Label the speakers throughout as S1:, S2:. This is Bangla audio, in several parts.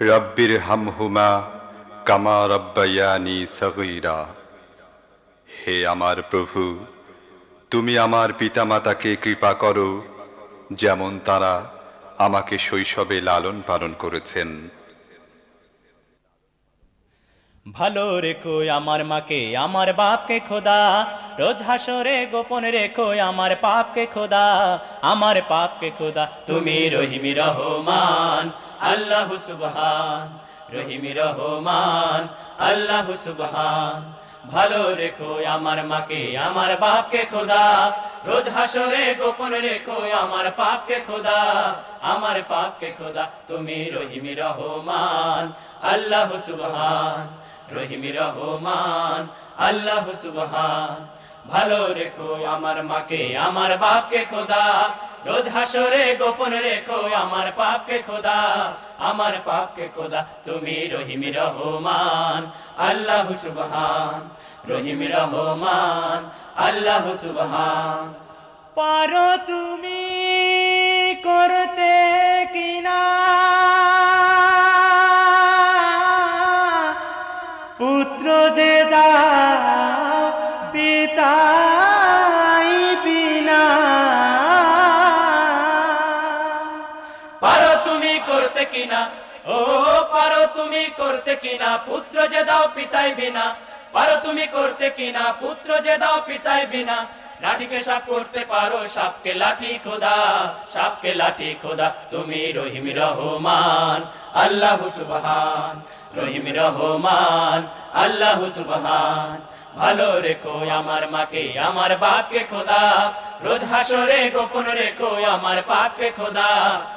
S1: রব্বির হামহুমা কামা রব্বায়ানি সগীরা। হে আমার প্রভু, তুমি আমার পিতামাতাকে কৃপা করো, যেমন তারা আমাকে শৈশবে লালন পালন করেছেন।
S2: ভালো রেখো আমার মাকে, আমার বাপকে খোদা। রোজ হাসরে গোপন রেখো আমার পাপকে খোদা। আমার পাপকে খোদা, তুমি রহিমি রহমান। আল্লাহ সুবহান, রহিমি রহমান। আল্লাহ সুবহান। ভালো রেখো আমার মাকে, আমার বাপকে খোদা। রোজ হাসরে গোপন রেখো, আমার পাপকে খোদা, আমার পাপকে খোদা, তুমি রহিমি রহমান, আল্লাহ সুবহান। রহিমি রহমান আল্লাহ সুবহান। ভালো রেখো আমার মাকে, আমার বাপকে খোদা। রোজ হাসরে গোপন রেখো আমার পাপকে খোদা। আমার পাপকে খোদা, তুমি রহিমি রহমান আল্লাহ সুবহান। রহিমি রহমান আল্লাহ সুবহান। পারো তুমি কিনা? ও, পারো তুমি করতে কিনা? পুত্র যে দাও, পিতাই বিনা। পারো তুমি করতে কিনা? পুত্র যে দাও, পিতাই বিনা। লাঠিকে সাপ করতে পারো, সাপকে লাঠি খোদা, সাপকে লাঠি খোদা। তুমি রহিম রহমান, আল্লাহ সুবহান। রহিম রহমান, আল্লাহ সুবহান। ভালো রেখো আমার মাকে, আমার বাপকে খোদা। রোজ হাসরে গোপন রেখো আমার পাপকে খোদা।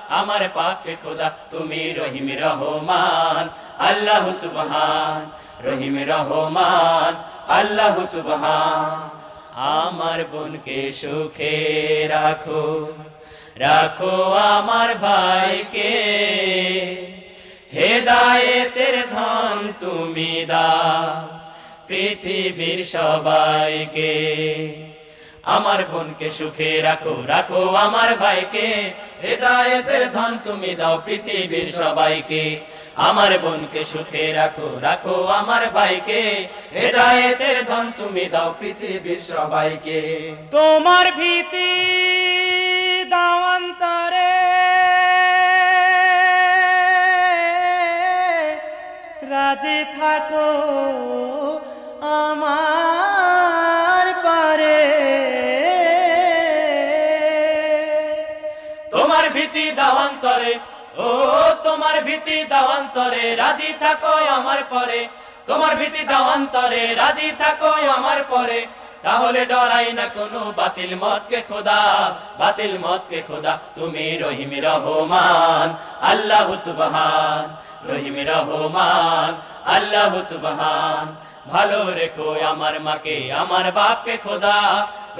S2: আমার পাপকে খোদা, তুমি রহিম রহমান। আল্লাহ সুবহান, রহিম রহমান। আল্লাহ সুবহান। আমার বোনকে সুখে রাখো রাখো আমার ভাইকে। হেদায়েতের ধন তুমি দা পৃথিবীর সবাইকে। আমার বোনকে সুখে রাখো রাখো আমার ভাইকে। হেদায়েতের ধন তুমি দাও পৃথিবীর সবাইকে। আমার বোনকে সুখে রাখো রাখো আমার ভাইকে। হেদায়েতের ধন তুমি দাও পৃথিবীর সবাইকে। তোমার ভীতি দাওয়ান্তরে রাজে থাকো। আমার পারে। তোমার ভীতি দাওয়ান্তরে ও তোমার ভীতি দাওয়ান্তরে রাজি থাকো আমার পরে। তোমার ভীতি দাওয়ান্তরে রাজি থাকো আমার পরে। তাহলে ডরাই না কোনো বাতিল মতকে খোদা, বাতিল মতকে খোদা, তুমি রহিম রহমান, আল্লাহ সুবহান, রহিম রহমান, আল্লাহ সুবহান। ভালো রেখো আমার মাকে, আমার বাপকে খোদা,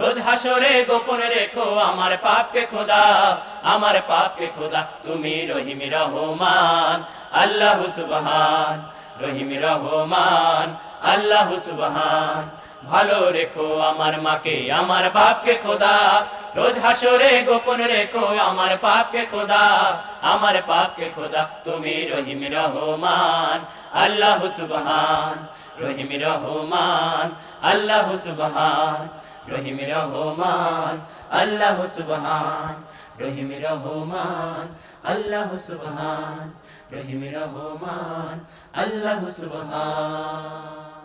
S2: রোজ হাসরে গোপন রেখো আমার পাপকে খোদা, আমার পাপকে খোদা, তুমি রহিম রহমান, আল্লাহ সুবহান। রহিম রহমান, আল্লাহ সুবহান। ভালো রেখো আমার মাকে, আমার বাপকে খোদা। রোজ হাসরে গোপন রেখো আমার পাপকে খোদা। আমার পাপকে খোদা, তুমি রহিম রহমান, আল্লাহ সুবহান। রহিম রহমান, আল্লাহ সুবহান। রহিম রহমান আল্লাহ সুবহান। রহিম রহমান আল্লাহ সুবহান। রহিম রহমান আল্লাহ সুবহান।